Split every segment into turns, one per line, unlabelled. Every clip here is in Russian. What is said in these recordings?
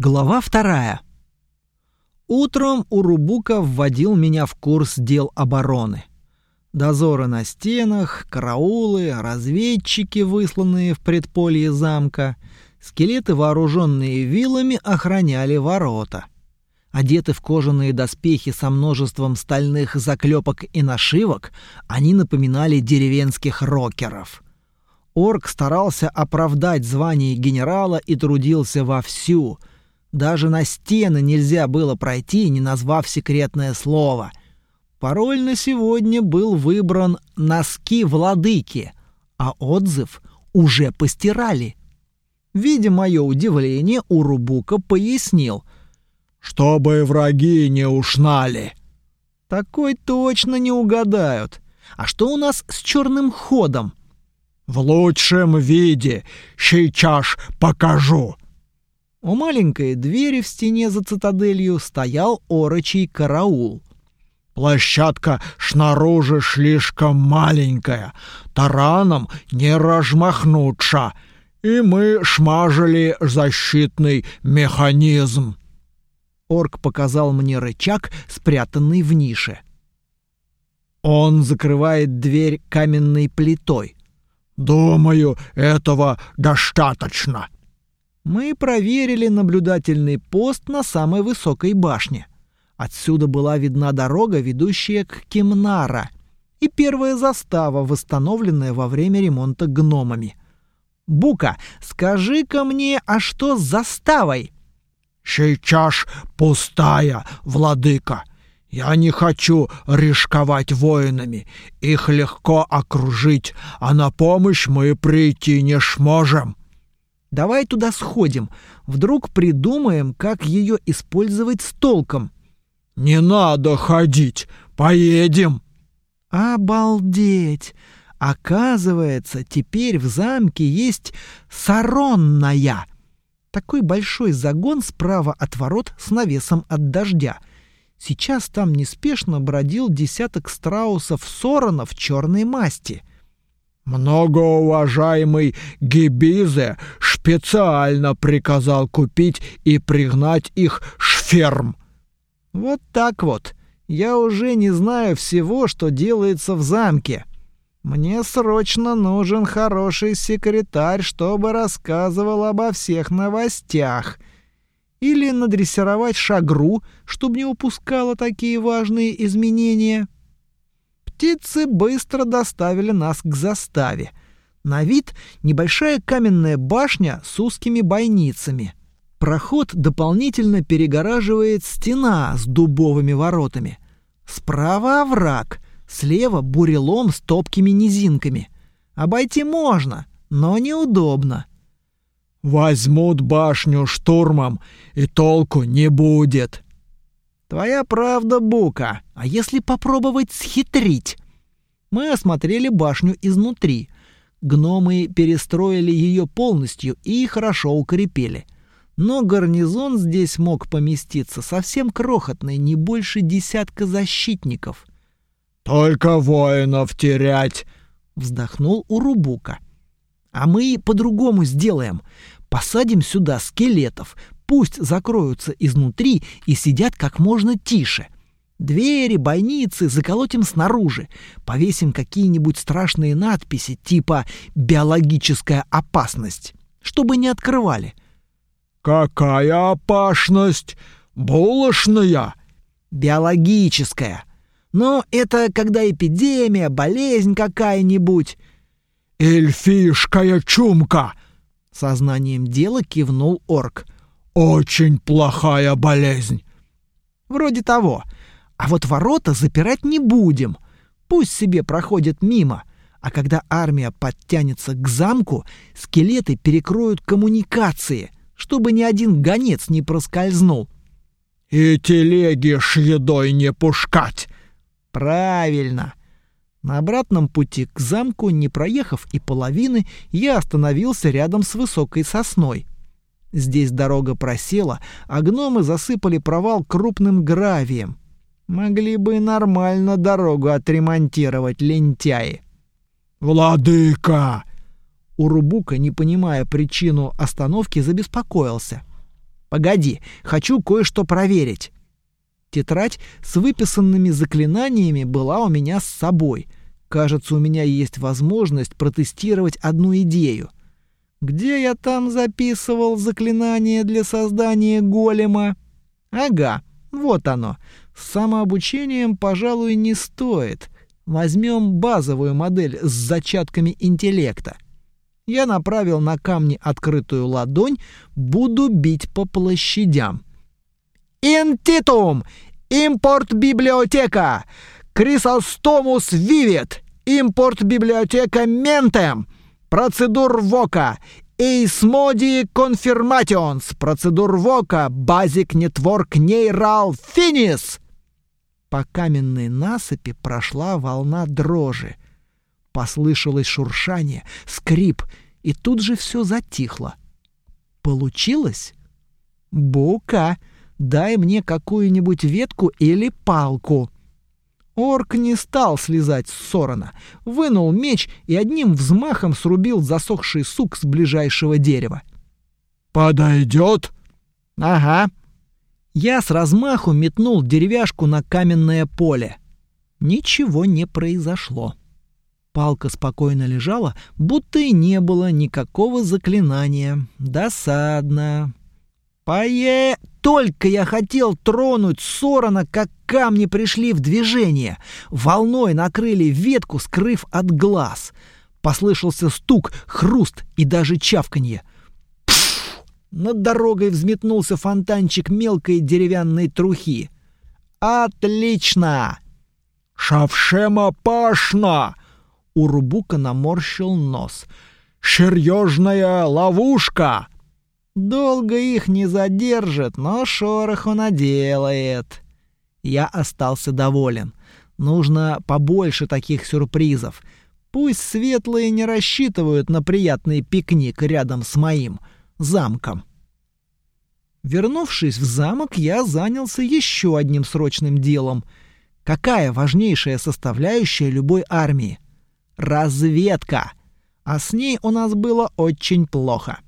Глава вторая. Утром Урубука вводил меня в курс дел обороны. Дозоры на стенах, караулы, разведчики, высланные в предполье замка, скелеты, вооруженные вилами, охраняли ворота. Одеты в кожаные доспехи со множеством стальных заклепок и нашивок, они напоминали деревенских рокеров. Орк старался оправдать звание генерала и трудился вовсю — даже на стены нельзя было пройти, не назвав секретное слово. Пароль на сегодня был выбран «Носки владыки», а отзыв уже постирали. Видя мое удивление, Урубука пояснил. «Чтобы враги не ушнали». «Такой точно не угадают. А что у нас с черным ходом?» «В лучшем виде. Сейчас покажу». У маленькой двери в стене за цитаделью стоял орочий караул. Площадка снаружи слишком маленькая, тараном не размахнуться, и мы шмажили защитный механизм. Орк показал мне рычаг, спрятанный в нише. Он закрывает дверь каменной плитой. Думаю, этого достаточно. Мы проверили наблюдательный пост на самой высокой башне. Отсюда была видна дорога, ведущая к Кемнара, и первая застава, восстановленная во время ремонта гномами. «Бука, скажи-ка мне, а что с заставой?» «Сейчас пустая, владыка. Я не хочу рисковать воинами. Их легко окружить, а на помощь мы прийти не сможем». Давай туда сходим. Вдруг придумаем, как ее использовать с толком. Не надо ходить. Поедем. Обалдеть. Оказывается, теперь в замке есть саронная. Такой большой загон справа от ворот с навесом от дождя. Сейчас там неспешно бродил десяток страусов-соронов черной масти. Многоуважаемый Гибизе специально приказал купить и пригнать их шферм. Вот так вот. Я уже не знаю всего, что делается в замке. Мне срочно нужен хороший секретарь, чтобы рассказывал обо всех новостях. Или надрессировать шагру, чтобы не упускала такие важные изменения. Птицы быстро доставили нас к заставе. На вид небольшая каменная башня с узкими бойницами. Проход дополнительно перегораживает стена с дубовыми воротами. Справа овраг, слева бурелом с топкими низинками. Обойти можно, но неудобно. «Возьмут башню штурмом, и толку не будет», Твоя правда, Бука. А если попробовать схитрить? Мы осмотрели башню изнутри. Гномы перестроили ее полностью и хорошо укрепили. Но гарнизон здесь мог поместиться совсем крохотный, не больше десятка защитников. «Только воинов терять!» — вздохнул Урубука. «А мы по-другому сделаем. Посадим сюда скелетов, Пусть закроются изнутри и сидят как можно тише. Двери, бойницы заколотим снаружи. Повесим какие-нибудь страшные надписи типа «Биологическая опасность», чтобы не открывали. «Какая опасность? Булочная?» «Биологическая. Но это когда эпидемия, болезнь какая-нибудь». «Эльфишкая чумка!» Сознанием дела кивнул орк. Очень плохая болезнь. Вроде того. А вот ворота запирать не будем. Пусть себе проходят мимо. А когда армия подтянется к замку, скелеты перекроют коммуникации, чтобы ни один гонец не проскользнул. И телеги с едой не пушкать. Правильно. На обратном пути к замку, не проехав и половины, я остановился рядом с высокой сосной. Здесь дорога просела, а гномы засыпали провал крупным гравием. Могли бы нормально дорогу отремонтировать, лентяи. «Владыка!» Урубука, не понимая причину остановки, забеспокоился. Погоди, хочу кое-что проверить. Тетрадь с выписанными заклинаниями была у меня с собой. Кажется, у меня есть возможность протестировать одну идею. Где я там записывал заклинание для создания голема? Ага, вот оно. С самообучением, пожалуй, не стоит. Возьмем базовую модель с зачатками интеллекта. Я направил на камни открытую ладонь, буду бить по площадям. «Интитум! Импорт-библиотека! Крисостомус вивит! Импорт-библиотека ментем! Процедур вока! Эйсмоди конфирматионс! Процедур вока! Базик нетворк нейрал финис!» По каменной насыпи прошла волна дрожи. Послышалось шуршание, скрип, и тут же все затихло. Получилось? Бука, дай мне какую-нибудь ветку или палку. Орк не стал слезать с Сорона, вынул меч и одним взмахом срубил засохший сук с ближайшего дерева.
«Подойдет?»
«Ага», я с размаху метнул деревяшку на каменное поле. Ничего не произошло. Палка спокойно лежала, будто и не было никакого заклинания. Досадно. Пое... Только я хотел тронуть Сорона, как камни пришли в движение. Волной накрыли ветку, скрыв от глаз. Послышался стук, хруст и даже чавканье. Над дорогой взметнулся фонтанчик мелкой деревянной трухи. «Отлично!»
«Шавшема пашна!»
Урубука наморщил нос.
«Серьезная ловушка!»
«Долго их не задержит, но шороху наделает». Я остался доволен. Нужно побольше таких сюрпризов. Пусть светлые не рассчитывают на приятный пикник рядом с моим — замком. Вернувшись в замок, я занялся еще одним срочным делом. Какая важнейшая составляющая любой армии? Разведка. А с ней у нас было очень плохо.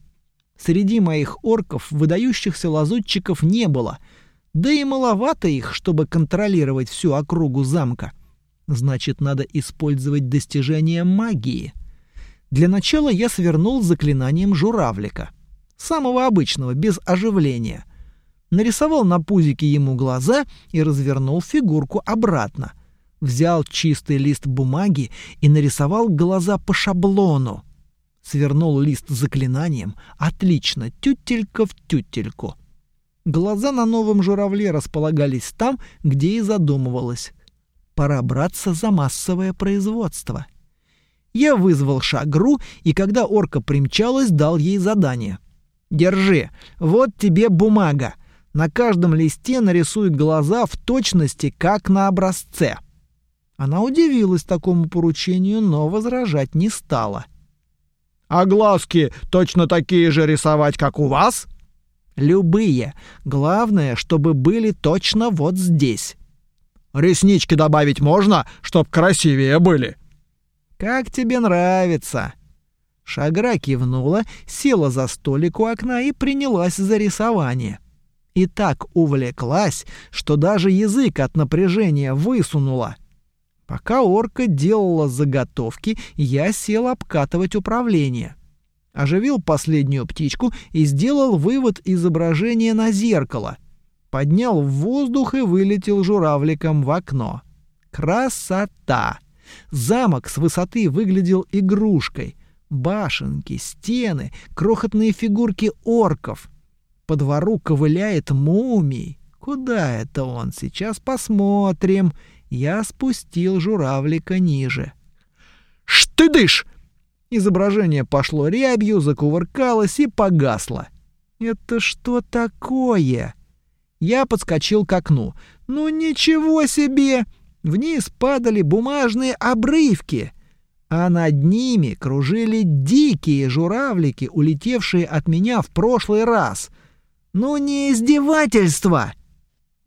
Среди моих орков выдающихся лазутчиков не было, да и маловато их, чтобы контролировать всю округу замка. Значит, надо использовать достижения магии. Для начала я свернул заклинанием журавлика — самого обычного, без оживления. Нарисовал на пузике ему глаза и развернул фигурку обратно. Взял чистый лист бумаги и нарисовал глаза по шаблону. Свернул лист заклинанием. Отлично, тютелька в тютельку. Глаза на новом журавле располагались там, где и задумывалось. Пора браться за массовое производство. Я вызвал Шагру, и когда орка примчалась, дал ей задание — Держи. Вот тебе бумага. На каждом листе нарисуй глаза в точности, как на образце. Она удивилась такому поручению, но возражать не стала.
А глазки точно такие же рисовать, как у вас?
Любые. Главное, чтобы были точно вот здесь.
Реснички добавить можно, чтоб красивее были.
Как тебе нравится? Шагра кивнула, села за столик у окна и принялась за рисование. И так увлеклась, что даже язык от напряжения высунула. Пока орка делала заготовки, я сел обкатывать управление. Оживил последнюю птичку и сделал вывод изображения на зеркало. Поднял в воздух и вылетел журавликом в окно. Красота! Замок с высоты выглядел игрушкой. Башенки, стены, крохотные фигурки орков. По двору ковыляет мумий. Куда это он? Сейчас посмотрим. Я спустил журавлика ниже.
«Штыдыш!»
Изображение пошло рябью, закувыркалось и погасло. «Это что такое?» Я подскочил к окну. «Ну ничего себе!» Вниз падали бумажные обрывки а над ними кружили дикие журавлики, улетевшие от меня в прошлый раз. Ну не издевательство!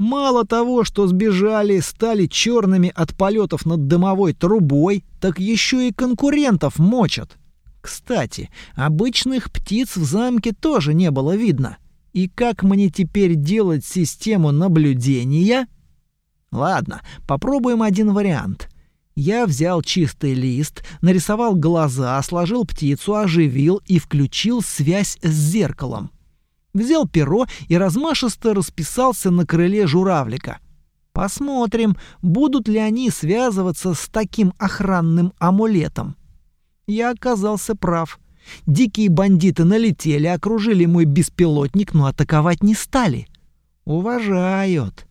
Мало того, что сбежали, стали черными от полетов над дымовой трубой, так еще и конкурентов мочат. Кстати, обычных птиц в замке тоже не было видно. И как мне теперь делать систему наблюдения? Ладно, попробуем один вариант. Я взял чистый лист, нарисовал глаза, сложил птицу, оживил и включил связь с зеркалом. Взял перо и размашисто расписался на крыле журавлика. Посмотрим, будут ли они связываться с таким охранным амулетом. Я оказался прав. Дикие бандиты налетели, окружили мой беспилотник, но атаковать не стали. Уважают.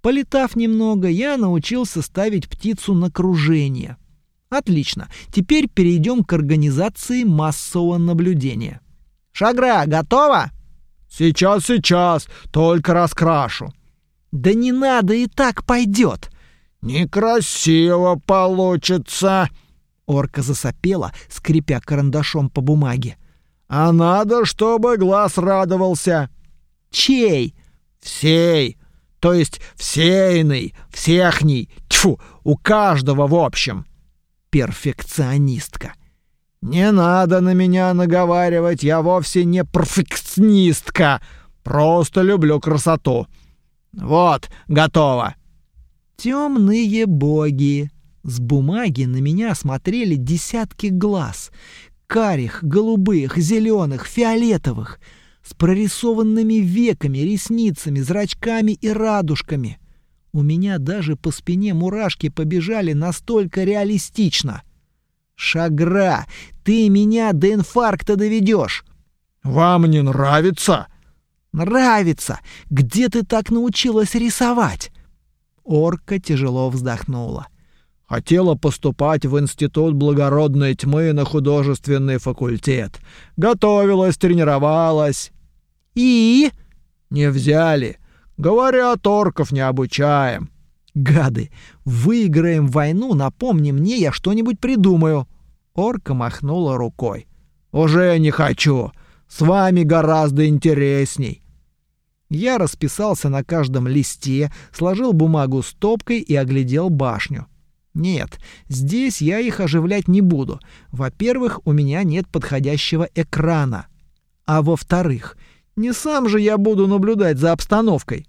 Полетав немного, я научился ставить птицу на кружение. Отлично. Теперь перейдем к организации массового наблюдения. Шагра, готова?
Сейчас, сейчас, только раскрашу.
Да не надо, и так пойдет.
Некрасиво получится.
Орка засопела, скрипя карандашом по бумаге.
А надо, чтобы глаз радовался.
Чей?
Всей. То есть всейный, всехний. Тьфу, у каждого в общем.
Перфекционистка.
Не надо на меня наговаривать, я вовсе не перфекционистка. Просто люблю красоту. Вот, готово.
Темные боги. С бумаги на меня смотрели десятки глаз. Карих, голубых, зеленых, фиолетовых. С прорисованными веками, ресницами, зрачками и радужками. У меня даже по спине мурашки побежали настолько реалистично. «Шагра, ты меня до инфаркта доведешь!»
«Вам не нравится?»
«Нравится! Где ты так научилась рисовать?» Орка тяжело вздохнула.
Хотела поступать в Институт благородной тьмы на художественный факультет. Готовилась, тренировалась.
И?
Не взяли. Говорят, орков не обучаем.
Гады, выиграем войну, напомни мне, я что-нибудь придумаю. Орка махнула рукой.
Уже не хочу. С вами гораздо интересней.
Я расписался на каждом листе, сложил бумагу стопкой и оглядел башню. Нет, здесь я их оживлять не буду. Во-первых, у меня нет подходящего экрана. А во-вторых, не сам же я буду наблюдать за обстановкой.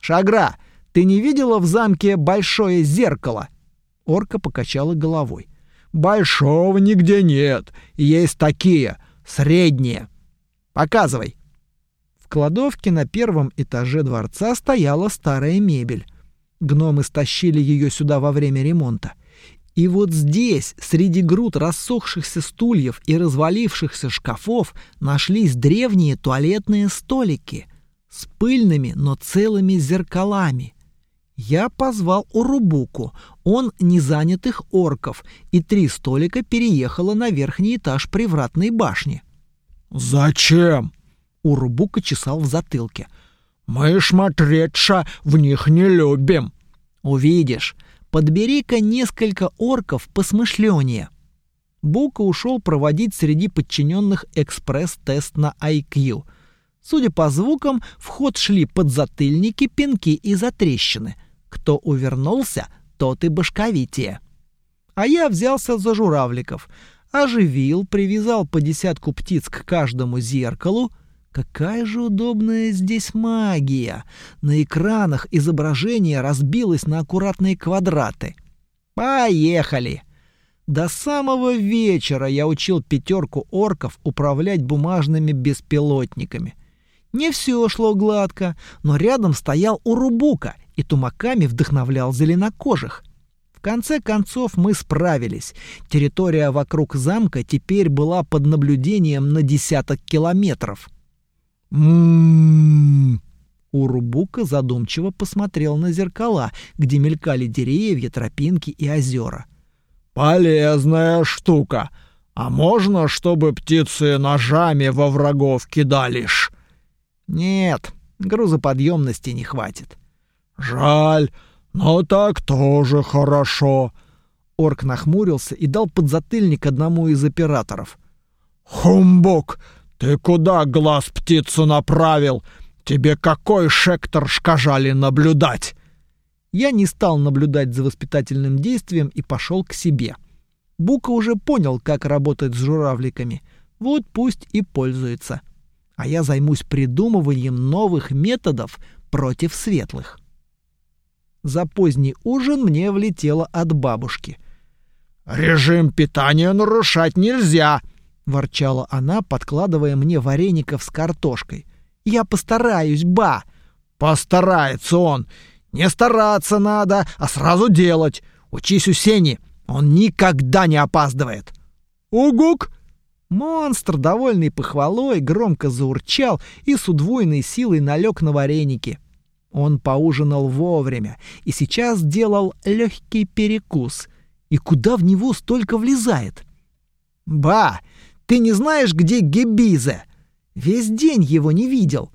Шагра, ты не видела в замке большое зеркало? Орка покачала головой.
Большого нигде нет. Есть такие, средние.
Показывай. В кладовке на первом этаже дворца стояла старая мебель. Гномы стащили ее сюда во время ремонта. И вот здесь, среди груд рассохшихся стульев и развалившихся шкафов, нашлись древние туалетные столики с пыльными, но целыми зеркалами. Я позвал Урубуку, он незанятых орков, и три столика переехало на верхний этаж привратной башни.
«Зачем?»
Урубука чесал в затылке.
«Мы шмотреться в них не любим».
«Увидишь. Подбери-ка несколько орков посмышленнее». Бука ушел проводить среди подчиненных экспресс-тест на IQ. Судя по звукам, в ход шли подзатыльники, пинки и затрещины. Кто увернулся, тот и башковитие. А я взялся за журавликов. Оживил, привязал по десятку птиц к каждому зеркалу — Какая же удобная здесь магия! На экранах изображение разбилось на аккуратные квадраты. Поехали! До самого вечера я учил пятерку орков управлять бумажными беспилотниками. Не все шло гладко, но рядом стоял Урубука и тумаками вдохновлял зеленокожих. В конце концов мы справились. Территория вокруг замка теперь была под наблюдением на десяток километров.
М-м-м.
Урубука задумчиво посмотрел на зеркала, где мелькали деревья, тропинки и озера.
Полезная штука. А можно, чтобы птицы ножами во врагов кидалишь?
Нет, грузоподъемности не хватит.
Жаль, но так тоже хорошо.
Орк нахмурился и дал подзатыльник одному из операторов.
Хумбук, «Ты куда глаз птицу направил? Тебе какой шектор шкажали наблюдать?»
Я не стал наблюдать за воспитательным действием и пошел к себе. Бука уже понял, как работать с журавликами. Вот пусть и пользуется. а я займусь придумыванием новых методов против светлых. За поздний ужин мне влетело от бабушки.
«Режим питания нарушать нельзя!»
— ворчала она, подкладывая мне вареников с картошкой. «Я постараюсь, ба!»
«Постарается он! Не стараться надо, а сразу делать! Учись у Сени, он никогда не опаздывает!»
«Угук!» Монстр, довольный похвалой, громко заурчал и с удвоенной силой налег на вареники. Он поужинал вовремя и сейчас делал легкий перекус. И куда в него столько влезает? «Ба, ты не знаешь, где Гебизе? Весь день его не видел».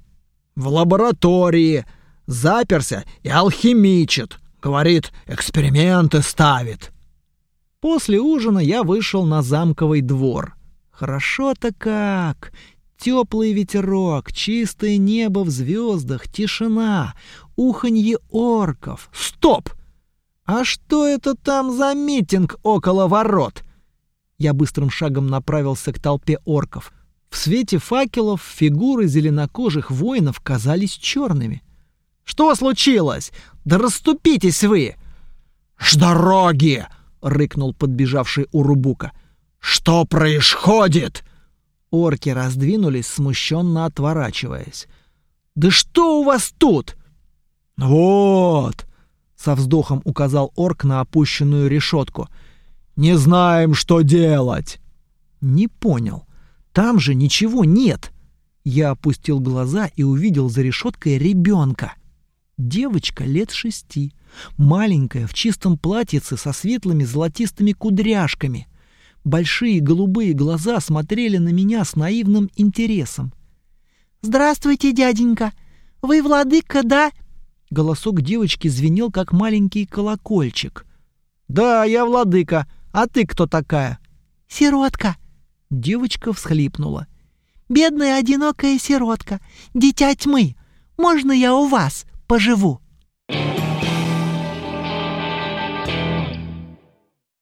«В лаборатории. Заперся и алхимичит. Говорит, эксперименты ставит».
После ужина я вышел на замковый двор. Хорошо-то как! Теплый ветерок, чистое небо в звездах, тишина, уханье орков. Стоп! А что это там за митинг около ворот? Я быстрым шагом направился к толпе орков. В свете факелов фигуры зеленокожих воинов казались черными. Что случилось? Да расступитесь вы!
С дороги! рыкнул подбежавший Урубука. Что происходит?
Орки раздвинулись, смущенно отворачиваясь. Да что у вас тут?
Вот,
со вздохом указал орк на опущенную решетку.
Не знаем, что делать.
Не понял. Там же ничего нет. Я опустил глаза и увидел за решеткой ребенка. Девочка лет шести, маленькая, в чистом платьице со светлыми золотистыми кудряшками. Большие голубые глаза смотрели на меня с наивным интересом. «Здравствуйте, дяденька! Вы владыка, да?» Голосок девочки звенел, как маленький колокольчик. «Да, я владыка. А ты кто такая?» «Сиротка!» Девочка всхлипнула. «Бедная одинокая сиротка, дитя тьмы, можно я у вас поживу?»